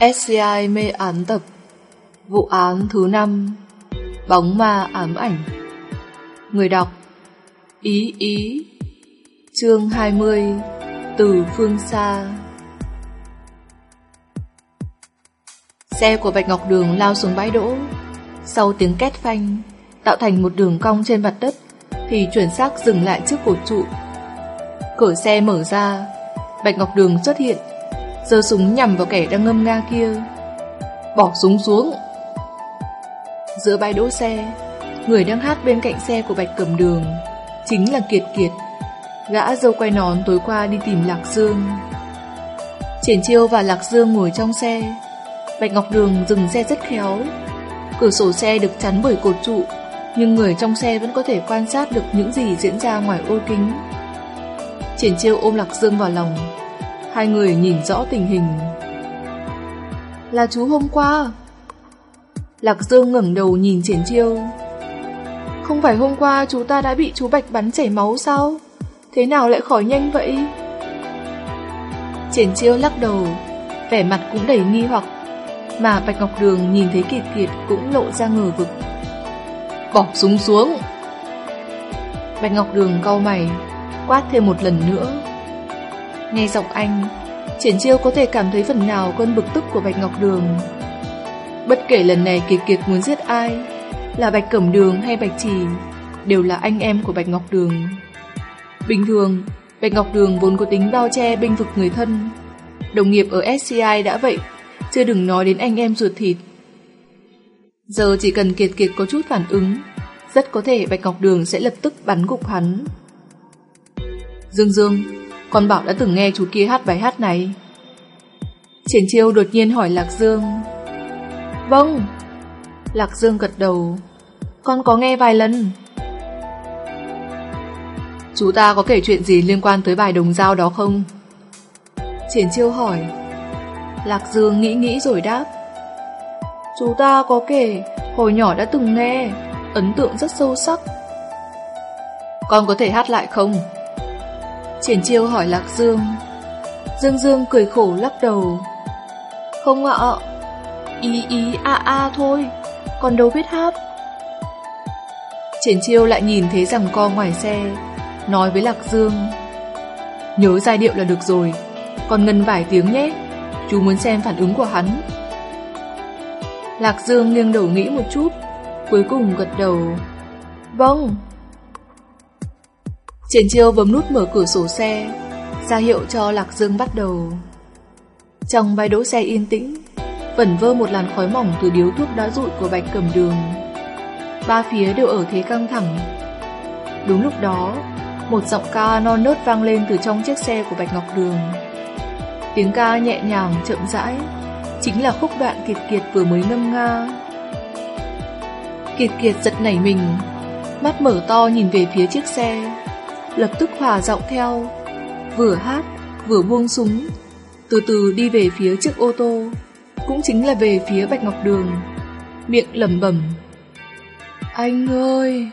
SCI mê án tập, Vụ án thứ 5 Bóng ma ám ảnh. Người đọc, Ý ý, Chương 20 Từ phương xa. Xe của Bạch Ngọc Đường lao xuống bãi đỗ. Sau tiếng két phanh, Tạo thành một đường cong trên mặt đất, Thì chuyển xác dừng lại trước cột trụ. Cửa xe mở ra, Bạch Ngọc Đường xuất hiện giơ súng nhằm vào kẻ đang ngâm nga kia. Bỏ súng xuống. Giữa bãi đỗ xe, người đang hát bên cạnh xe của Bạch Cẩm Đường chính là Kiệt Kiệt. Gã dâu quay nón tối qua đi tìm Lạc Dương. Triển Chiêu và Lạc Dương ngồi trong xe. Bạch Ngọc Đường dừng xe rất khéo. Cửa sổ xe được chắn bởi cột trụ, nhưng người trong xe vẫn có thể quan sát được những gì diễn ra ngoài ô kính. Triển Chiêu ôm Lạc Dương vào lòng, Hai người nhìn rõ tình hình. Là chú hôm qua. Lạc Dương ngẩng đầu nhìn triển chiêu. Không phải hôm qua chú ta đã bị chú Bạch bắn chảy máu sao? Thế nào lại khỏi nhanh vậy? Triển chiêu lắc đầu Vẻ mặt cũng đầy nghi hoặc Mà Bạch Ngọc Đường nhìn thấy Kiệt Kiệt Cũng lộ ra ngờ vực. Bỏ súng xuống. Bạch Ngọc Đường cau mày Quát thêm một lần nữa. Nghe giọng anh, Triển Chiêu có thể cảm thấy phần nào cơn bực tức của Bạch Ngọc Đường. Bất kể lần này Kiệt Kiệt muốn giết ai, là Bạch Cẩm Đường hay Bạch Trì, đều là anh em của Bạch Ngọc Đường. Bình thường, Bạch Ngọc Đường vốn có tính bao che binh vực người thân. Đồng nghiệp ở SCI đã vậy, chưa đừng nói đến anh em ruột thịt. Giờ chỉ cần Kiệt Kiệt có chút phản ứng, rất có thể Bạch Ngọc Đường sẽ lập tức bắn gục hắn. Dương Dương, con bảo đã từng nghe chú kia hát bài hát này. Triển chiêu đột nhiên hỏi Lạc Dương. Vâng. Lạc Dương gật đầu. Con có nghe vài lần. Chú ta có kể chuyện gì liên quan tới bài đồng dao đó không? Triển chiêu hỏi. Lạc Dương nghĩ nghĩ rồi đáp. Chú ta có kể, hồi nhỏ đã từng nghe, ấn tượng rất sâu sắc. Con có thể hát lại không? Triển chiêu hỏi Lạc Dương. Dương Dương cười khổ lắc đầu. Không ạ. Ý ý, a a thôi. Còn đâu biết hát. Triển chiêu lại nhìn thấy rằng co ngoài xe, Nói với Lạc Dương. Nhớ giai điệu là được rồi, Còn ngân vài tiếng nhé. Chú muốn xem phản ứng của hắn. Lạc Dương nghiêng đầu nghĩ một chút, Cuối cùng gật đầu. Vâng. Triển chiêu bấm nút mở cửa sổ xe, ra hiệu cho Lạc Dương bắt đầu. Trong bãi đỗ xe yên tĩnh, vẩn vơ một làn khói mỏng từ điếu thuốc đã rụi của bạch cầm đường. Ba phía đều ở thế căng thẳng. Đúng lúc đó, một giọng ca non nớt vang lên từ trong chiếc xe của Bạch Ngọc Đường. Tiếng ca nhẹ nhàng, chậm rãi, chính là khúc đoạn Kiệt Kiệt vừa mới ngâm nga. Kiệt Kiệt giật nảy mình, mắt mở to nhìn về phía chiếc xe lập tức hòa giọng theo, vừa hát, vừa buông súng, từ từ đi về phía chiếc ô tô, cũng chính là về phía Bạch Ngọc Đường, miệng lẩm bẩm. Anh ơi,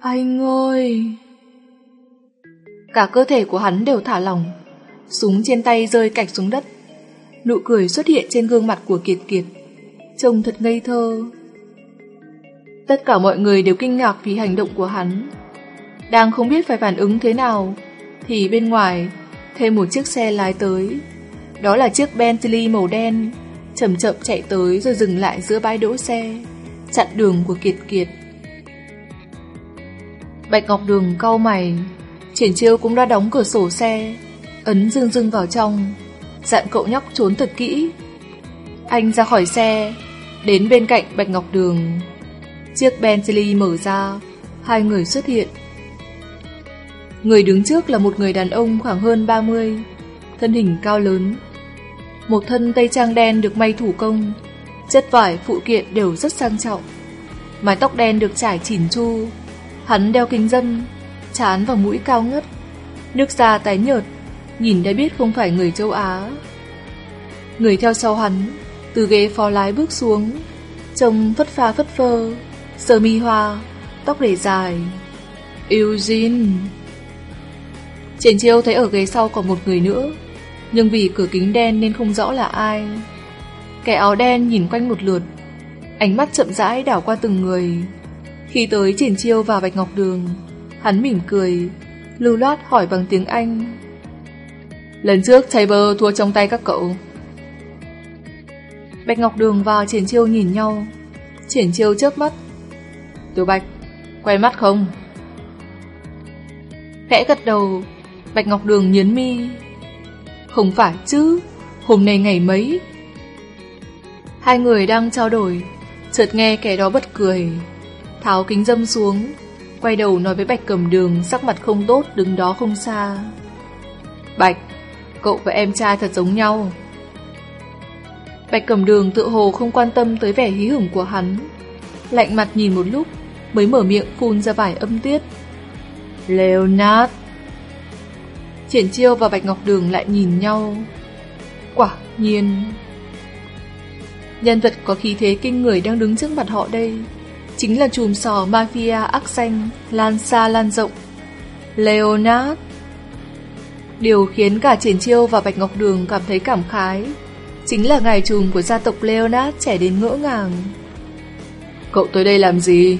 anh ơi. Cả cơ thể của hắn đều thả lỏng, súng trên tay rơi cạch xuống đất. Nụ cười xuất hiện trên gương mặt của Kiệt Kiệt, trông thật ngây thơ. Tất cả mọi người đều kinh ngạc vì hành động của hắn. Đang không biết phải phản ứng thế nào, Thì bên ngoài, Thêm một chiếc xe lái tới. Đó là chiếc Bentley màu đen, Chậm chậm chạy tới rồi dừng lại giữa bãi đỗ xe, Chặn đường của Kiệt Kiệt. Bạch Ngọc Đường cau mày, Triển chiêu cũng đã đóng cửa sổ xe, Ấn dương dương vào trong, Dặn cậu nhóc trốn thật kỹ. Anh ra khỏi xe, Đến bên cạnh Bạch Ngọc Đường. Chiếc Bentley mở ra, Hai người xuất hiện. Người đứng trước là một người đàn ông khoảng hơn 30, thân hình cao lớn. Một thân tây trang đen được may thủ công, chất vải phụ kiện đều rất sang trọng. Mái tóc đen được trải chỉn chu, hắn đeo kính dâm, chán và mũi cao ngất, nước da tái nhợt, nhìn đã biết không phải người châu Á. Người theo sau hắn, từ ghế phó lái bước xuống, trông phất pha phất phơ, sơ mi hoa, tóc để dài. Eugene Triển chiêu thấy ở ghế sau còn một người nữa Nhưng vì cửa kính đen nên không rõ là ai Kẻ áo đen nhìn quanh một lượt, ánh mắt chậm rãi đảo qua từng người. Khi tới triển chiêu và Bạch Ngọc Đường, hắn mỉm cười, lưu loát hỏi bằng tiếng Anh. Lần trước Tabor thua trong tay các cậu. Bạch Ngọc Đường và Triển Chiêu nhìn nhau. Triển Chiêu chớp mắt. Tiểu Bạch, quen mắt không? Khẽ gật đầu, Bạch Ngọc Đường nhấn mi. Không phải chứ, hôm nay ngày mấy? Hai người đang trao đổi, chợt nghe kẻ đó bật cười. Tháo kính dâm xuống, quay đầu nói với Bạch Cầm Đường sắc mặt không tốt đứng đó không xa. Bạch, cậu và em trai thật giống nhau. Bạch Cầm Đường tự hồ không quan tâm tới vẻ hí hửng của hắn. Lạnh mặt nhìn một lúc, mới mở miệng phun ra vài âm tiết. Leonard Triển Chiêu và Bạch Ngọc Đường lại nhìn nhau. Quả nhiên... Nhân vật có khí thế kinh người đang đứng trước mặt họ đây chính là chùm sò mafia ác xanh lan xa lan rộng. Leonard Điều khiến cả Triển Chiêu và Bạch Ngọc Đường cảm thấy cảm khái chính là ngài trùm của gia tộc Leonard trẻ đến ngỡ ngàng. Cậu tới đây làm gì?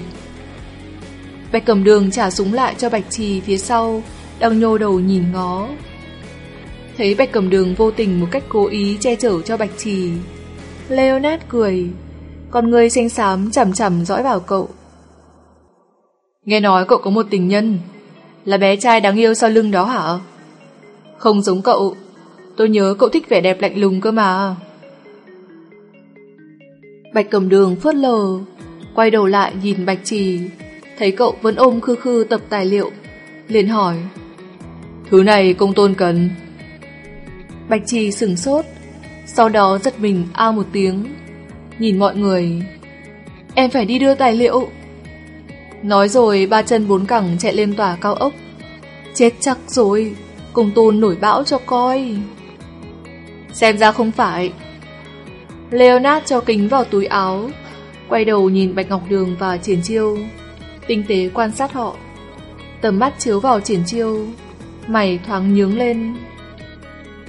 Bạch cầm đường trả súng lại cho Bạch Trì phía sau, đang nhô đầu nhìn ngó. Thấy Bạch cẩm đường vô tình một cách cố ý che chở cho Bạch Trì. Leonard cười, con người xanh xám chằm chằm dõi vào cậu. Nghe nói cậu có một tình nhân, là bé trai đáng yêu sau lưng đó hả? Không giống cậu, tôi nhớ cậu thích vẻ đẹp lạnh lùng cơ mà. Bạch cẩm đường phớt lờ, quay đầu lại nhìn Bạch Trì, thấy cậu vẫn ôm khư khư tập tài liệu, liền hỏi. Thứ này công tôn cần. Bạch Trì sửng sốt, sau đó giật mình ao một tiếng, nhìn mọi người. Em phải đi đưa tài liệu. Nói rồi ba chân bốn cẳng chạy lên tòa cao ốc. Chết chắc rồi, công tôn nổi bão cho coi. Xem ra không phải. Leonard cho kính vào túi áo, quay đầu nhìn Bạch Ngọc Đường và Triển Chiêu, tinh tế quan sát họ. Tầm mắt chiếu vào Triển Chiêu, mày thoáng nhướng lên.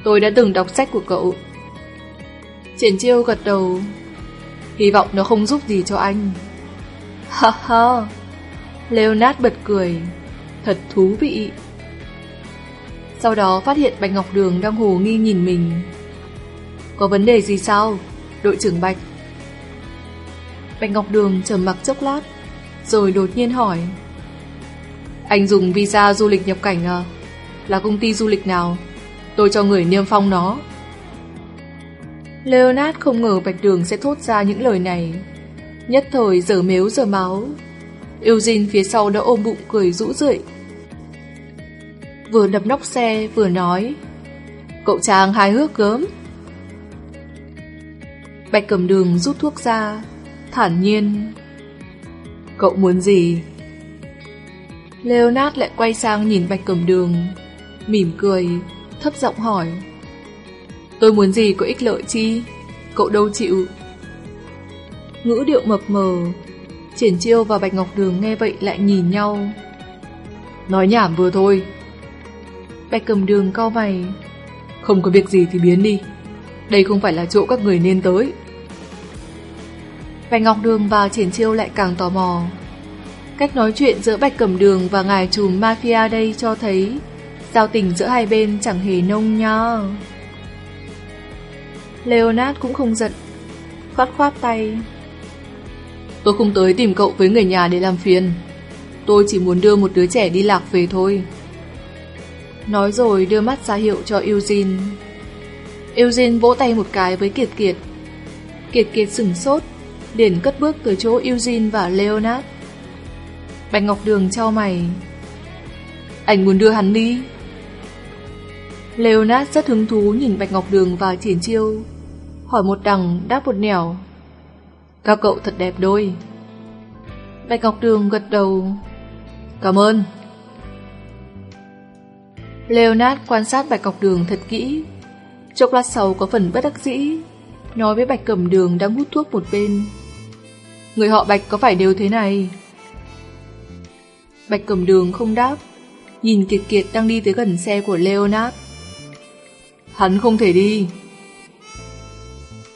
Tôi đã từng đọc sách của cậu. Triển Chiêu gật đầu, hy vọng nó không giúp gì cho anh. Ha ha, Leonard bật cười, thật thú vị. Sau đó phát hiện Bạch Ngọc Đường đang hồ nghi nhìn mình. Có vấn đề gì sao, đội trưởng Bạch? Bạch Ngọc Đường trầm mặc chốc lát, rồi đột nhiên hỏi. Anh dùng visa du lịch nhập cảnh à? Là công ty du lịch nào? Tôi cho người niêm phong nó. Leonard không ngờ Bạch Đường sẽ thốt ra những lời này. Nhất thời dở mếu dở máu. Eugene phía sau đã ôm bụng cười rũ rượi. Vừa đập nóc xe, vừa nói, Cậu chàng hài hước gớm Bạch cầm đường rút thuốc ra, Thản nhiên, Cậu muốn gì? Leonard lại quay sang nhìn bạch cầm đường Mỉm cười, Thấp giọng hỏi. Tôi muốn gì có ích lợi chi? Cậu đâu chịu? Ngữ điệu mập mờ. Triển chiêu và Bạch Ngọc Đường nghe vậy lại nhìn nhau. Nói nhảm vừa thôi. Bạch cầm đường cau mày. Không có việc gì thì biến đi. Đây không phải là chỗ các người nên tới. Bạch Ngọc Đường và Triển Chiêu lại càng tò mò. Cách nói chuyện giữa Bạch Cẩm Đường và ngài trùm mafia đây cho thấy Giao tình giữa hai bên chẳng hề nông nha Leonard cũng không giận Khoát khoát tay. Tôi không tới tìm cậu với người nhà để làm phiền. Tôi chỉ muốn đưa một đứa trẻ đi lạc về thôi. Nói rồi đưa mắt ra hiệu cho Eugene. Eugene vỗ tay một cái với Kiệt Kiệt. Kiệt Kiệt sửng sốt liền cất bước tới chỗ Eugene và Leonard. Bạch Ngọc Đường cho mày. Anh muốn đưa hắn đi Leonard rất hứng thú nhìn Bạch Ngọc Đường và Triển Chiêu, Hỏi một đằng đáp một nẻo. Các cậu thật đẹp đôi. Bạch Ngọc Đường gật đầu. Cảm ơn. Leonard quan sát Bạch Ngọc Đường thật kỹ. Chốc lát sau có phần bất đắc dĩ, Nói với Bạch Cẩm Đường đang hút thuốc một bên. Người họ Bạch có phải đều thế này? Bạch Cẩm Đường không đáp, Nhìn Kiệt Kiệt đang đi tới gần xe của Leonard. Hắn không thể đi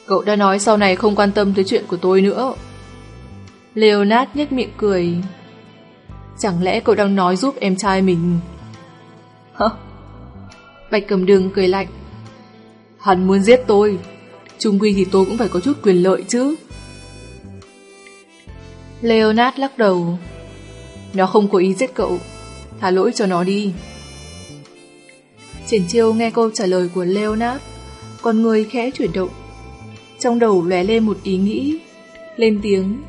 Cậu đã nói sau này không quan tâm tới chuyện của tôi nữa. Leonard nhếch miệng cười. Chẳng lẽ cậu đang nói giúp em trai mình? Hả? Bạch cầm đường cười lạnh. Hắn muốn giết tôi. Trung quy thì tôi cũng phải có chút quyền lợi chứ. Leonard lắc đầu. Nó không có ý giết cậu. Thả lỗi cho nó đi. Triển chiêu nghe câu trả lời của Leonard. Con người khẽ chuyển động. Trong đầu lóe lên một ý nghĩ. Lên tiếng.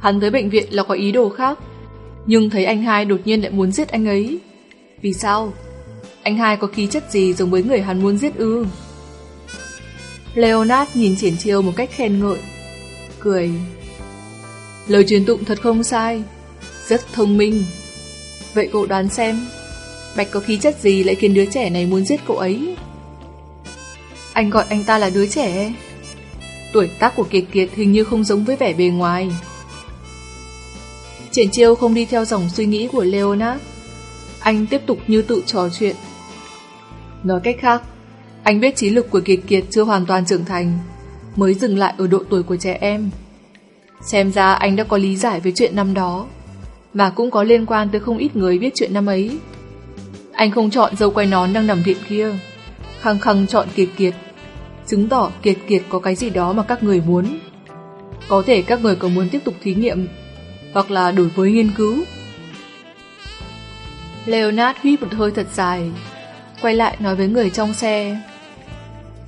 Hắn tới bệnh viện là có ý đồ khác. Nhưng thấy anh hai đột nhiên lại muốn giết anh ấy. Vì sao? Anh hai có khí chất gì giống với người hắn muốn giết ư? Leonard nhìn triển chiêu một cách khen ngợi. Cười. Lời truyền tụng thật không sai. Rất thông minh. Vậy cậu đoán xem, Bạch có khí chất gì lại khiến đứa trẻ này muốn giết cậu ấy? Anh gọi anh ta là đứa trẻ. Tuổi tác của Kiệt Kiệt hình như không giống với vẻ bề ngoài. Triển chiêu không đi theo dòng suy nghĩ của Leonard. Anh tiếp tục như tự trò chuyện. Nói cách khác, anh biết trí lực của Kiệt Kiệt chưa hoàn toàn trưởng thành, mới dừng lại ở độ tuổi của trẻ em. Xem ra anh đã có lý giải về chuyện năm đó, mà cũng có liên quan tới không ít người biết chuyện năm ấy. Anh không chọn dâu quay nón đang nằm viện kia, khăng khăng chọn Kiệt Kiệt, chứng tỏ Kiệt Kiệt có cái gì đó mà các người muốn. Có thể các người có muốn tiếp tục thí nghiệm, hoặc là đổi với nghiên cứu. Leonard hít một hơi thật dài, quay lại nói với người trong xe.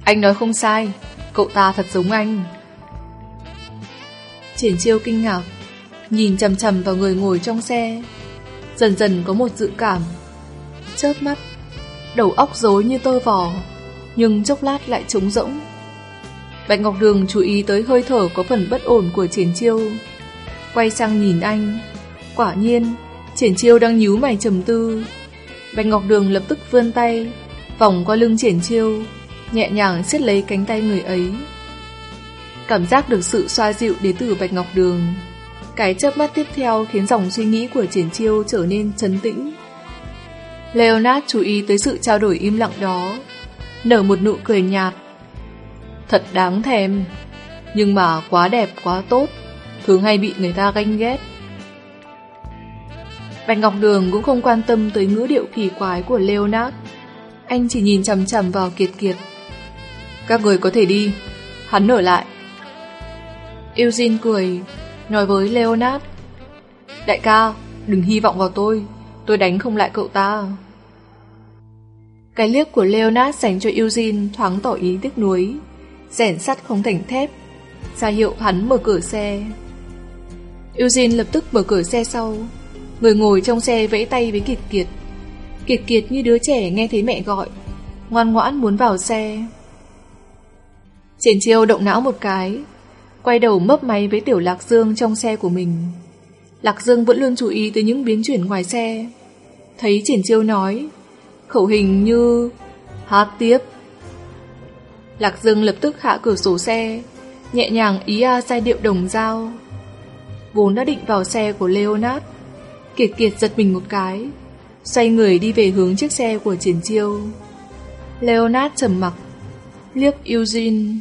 Anh nói không sai, cậu ta thật giống anh. Triển chiêu kinh ngạc, nhìn chầm chầm vào người ngồi trong xe. Dần dần có một dự cảm. Chớp mắt, đầu óc rối như tơ vò, nhưng chốc lát lại trống rỗng. Bạch Ngọc Đường chú ý tới hơi thở có phần bất ổn của triển chiêu. Quay sang nhìn anh. Quả nhiên, triển chiêu đang nhíu mày trầm tư. Bạch Ngọc Đường lập tức vươn tay, vòng qua lưng triển chiêu, nhẹ nhàng siết lấy cánh tay người ấy. Cảm giác được sự xoa dịu đến từ Bạch Ngọc Đường. Cái chớp mắt tiếp theo khiến dòng suy nghĩ của triển chiêu trở nên trấn tĩnh. Leonard chú ý tới sự trao đổi im lặng đó, nở một nụ cười nhạt. Thật đáng thèm, nhưng mà quá đẹp quá tốt, thường hay bị người ta ganh ghét. Bạch Ngọc Đường cũng không quan tâm tới ngữ điệu kỳ quái của Leonard. Anh chỉ nhìn chầm chầm vào Kiệt Kiệt. Các người có thể đi, hắn ở lại. Eugene cười, nói với Leonard. Đại ca, đừng hy vọng vào tôi, tôi đánh không lại cậu ta. Cái liếc của Leonard dành cho Eugene thoáng tỏ ý tiếc nuối, rèn sắt không thành thép, ra hiệu hắn mở cửa xe. Eugene lập tức mở cửa xe sau, người ngồi trong xe vẫy tay với Kiệt Kiệt. Kiệt Kiệt như đứa trẻ nghe thấy mẹ gọi, ngoan ngoãn muốn vào xe. Triển chiêu động não một cái, quay đầu mấp máy với tiểu Lạc Dương trong xe của mình. Lạc Dương vẫn luôn chú ý tới những biến chuyển ngoài xe. Thấy triển chiêu nói, khẩu hình như hát tiếp. Lạc Dương lập tức hạ cửa sổ xe, nhẹ nhàng ý a giai điệu đồng dao. Vốn đã định vào xe của Leonard, Kiệt Kiệt giật mình một cái, xoay người đi về hướng chiếc xe của triển chiêu. Leonard trầm mặc, liếc Eugene.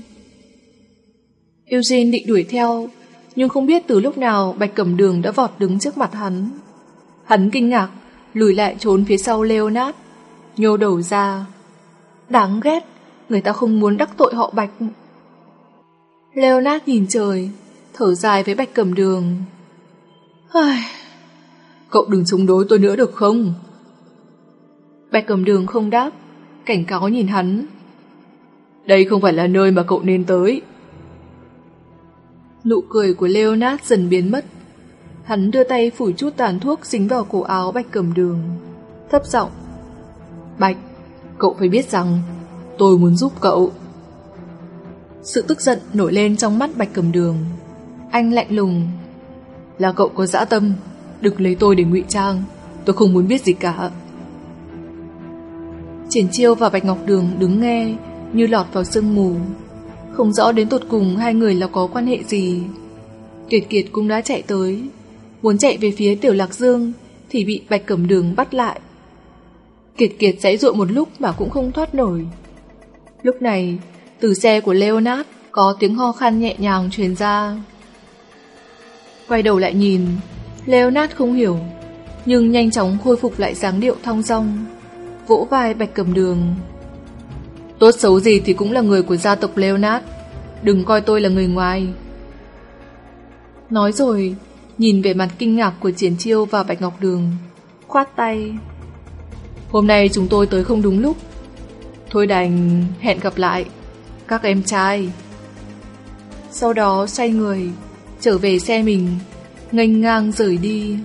Eugene định đuổi theo, nhưng không biết từ lúc nào Bạch Cẩm Đường đã vọt đứng trước mặt hắn. Hắn kinh ngạc, lùi lại trốn phía sau Leonard, nhô đầu ra. Đáng ghét, người ta không muốn đắc tội họ Bạch. Leonard nhìn trời, thở dài với Bạch Cẩm Đường. Ai... Cậu đừng chống đối tôi nữa được không? Bạch Cẩm Đường không đáp, cảnh cáo nhìn hắn. Đây không phải là nơi mà cậu nên tới. Nụ cười của Leonard dần biến mất. Hắn đưa tay phủi chút tàn thuốc dính vào cổ áo Bạch cẩm đường. Thấp giọng Bạch, cậu phải biết rằng tôi muốn giúp cậu. Sự tức giận nổi lên trong mắt Bạch cẩm đường. Anh lạnh lùng. Là cậu có dã tâm, đừng lấy tôi để ngụy trang. Tôi không muốn biết gì cả. Triển chiêu và Bạch Ngọc Đường đứng nghe như lọt vào sương mù. Không rõ đến tột cùng hai người là có quan hệ gì. Kiệt Kiệt cũng đã chạy tới, muốn chạy về phía Tiểu Lạc Dương thì bị Bạch Cẩm Đường bắt lại. Kiệt Kiệt giãy dụa một lúc mà cũng không thoát nổi. Lúc này, Từ xe của Leonard có tiếng ho khan nhẹ nhàng truyền ra. Quay đầu lại nhìn, Leonard không hiểu, nhưng nhanh chóng khôi phục lại dáng điệu thong dong, vỗ vai bạch cẩm đường. Tốt xấu gì thì cũng là người của gia tộc Leonard, đừng coi tôi là người ngoài. Nói rồi, nhìn về mặt kinh ngạc của Triển Chiêu và Bạch Ngọc Đường, khoát tay. Hôm nay chúng tôi tới không đúng lúc. Thôi đành hẹn gặp lại, các em trai. Sau đó xoay người, trở về xe mình, nghênh ngang rời đi.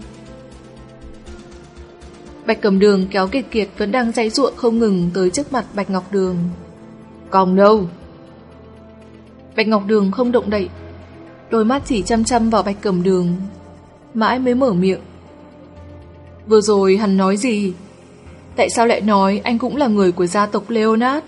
Bạch cầm đường kéo kiệt kiệt vẫn đang dãy ruộng không ngừng tới trước mặt Bạch Ngọc Đường. Còn đâu? Bạch Ngọc Đường không động đậy, đôi mắt chỉ chăm chăm vào Bạch cầm đường, mãi mới mở miệng. Vừa rồi hắn nói gì? Tại sao lại nói anh cũng là người của gia tộc Leonard?